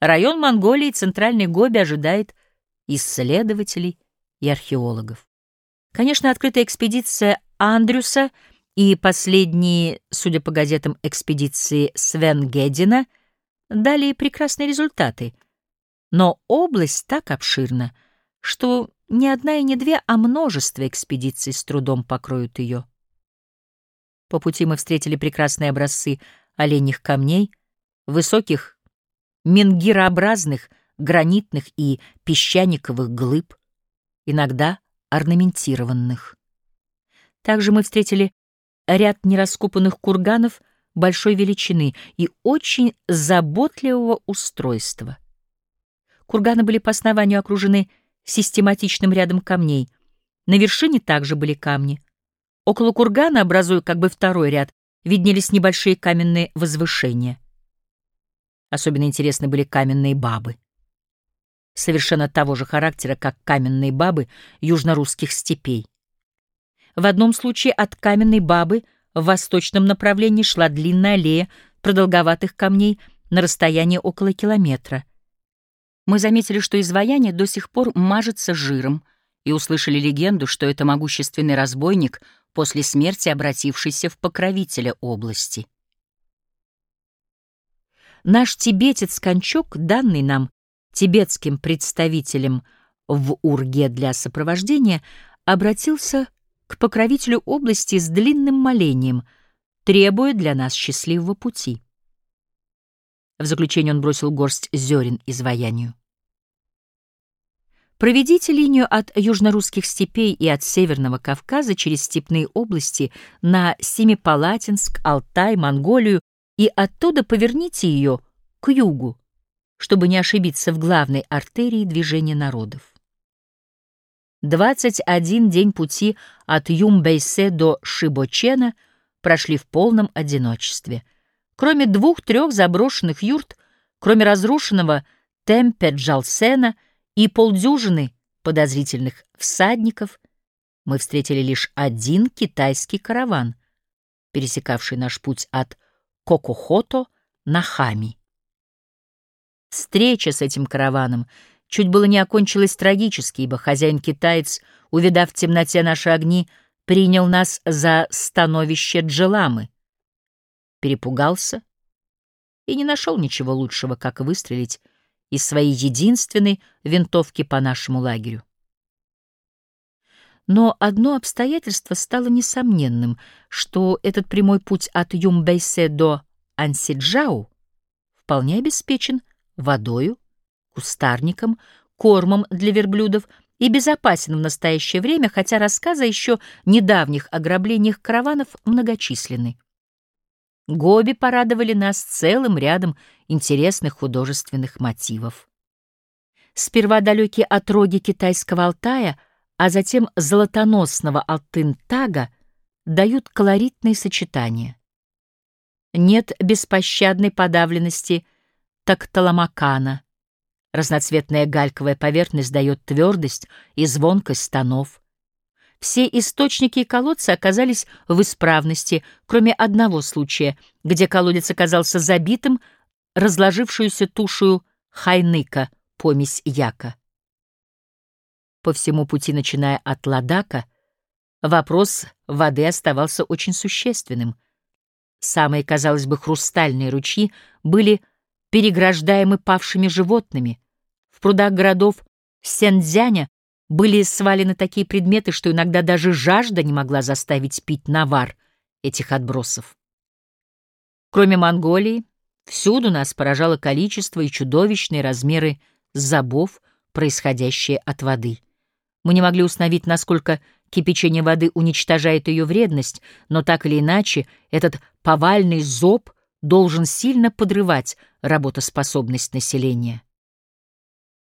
Район Монголии и Центральной Гоби ожидает исследователей и археологов. Конечно, открытая экспедиция Андрюса и последние, судя по газетам, экспедиции Свен Гедина дали прекрасные результаты. Но область так обширна, что не одна и не две, а множество экспедиций с трудом покроют ее. По пути мы встретили прекрасные образцы оленьих камней, высоких менгирообразных, гранитных и песчаниковых глыб, иногда орнаментированных. Также мы встретили ряд нераскопанных курганов большой величины и очень заботливого устройства. Курганы были по основанию окружены систематичным рядом камней. На вершине также были камни. Около кургана, образуя как бы второй ряд, виднелись небольшие каменные возвышения. Особенно интересны были каменные бабы. Совершенно того же характера, как каменные бабы южнорусских степей. В одном случае от каменной бабы в восточном направлении шла длинная аллея продолговатых камней на расстоянии около километра. Мы заметили, что изваяние до сих пор мажется жиром, и услышали легенду, что это могущественный разбойник, после смерти обратившийся в покровителя области. Наш тибетец-кончок, данный нам тибетским представителем в Урге для сопровождения, обратился к покровителю области с длинным молением, требуя для нас счастливого пути. В заключение он бросил горсть зерен изваянию. Проведите линию от южнорусских степей и от Северного Кавказа через степные области на Семипалатинск, Алтай, Монголию и оттуда поверните ее к югу, чтобы не ошибиться в главной артерии движения народов. 21 день пути от Юмбейсе до Шибочена прошли в полном одиночестве. Кроме двух-трех заброшенных юрт, кроме разрушенного Темпе-Джалсена и полдюжины подозрительных всадников, мы встретили лишь один китайский караван, пересекавший наш путь от Кокохото на Хами. Встреча с этим караваном чуть было не окончилась трагически, ибо хозяин-китаец, увидав в темноте наши огни, принял нас за становище Джеламы. Перепугался и не нашел ничего лучшего, как выстрелить из своей единственной винтовки по нашему лагерю. Но одно обстоятельство стало несомненным, что этот прямой путь от Юмбейсе до Ансиджау вполне обеспечен водою, кустарником, кормом для верблюдов и безопасен в настоящее время, хотя рассказы еще недавних ограблениях караванов многочисленны. Гоби порадовали нас целым рядом интересных художественных мотивов. Сперва далекие отроги китайского Алтая — а затем золотоносного Алтын-Тага дают колоритные сочетания. Нет беспощадной подавленности такталамакана. Разноцветная гальковая поверхность дает твердость и звонкость тонов. Все источники и колодцы оказались в исправности, кроме одного случая, где колодец оказался забитым, разложившуюся тушью хайныка, помесь яка. По всему пути, начиная от Ладака, вопрос воды оставался очень существенным. Самые, казалось бы, хрустальные ручьи были переграждаемы павшими животными. В прудах городов Сенцзяня были свалены такие предметы, что иногда даже жажда не могла заставить пить навар этих отбросов. Кроме Монголии, всюду нас поражало количество и чудовищные размеры забов, происходящие от воды. Мы не могли установить, насколько кипячение воды уничтожает ее вредность, но так или иначе этот повальный зоб должен сильно подрывать работоспособность населения.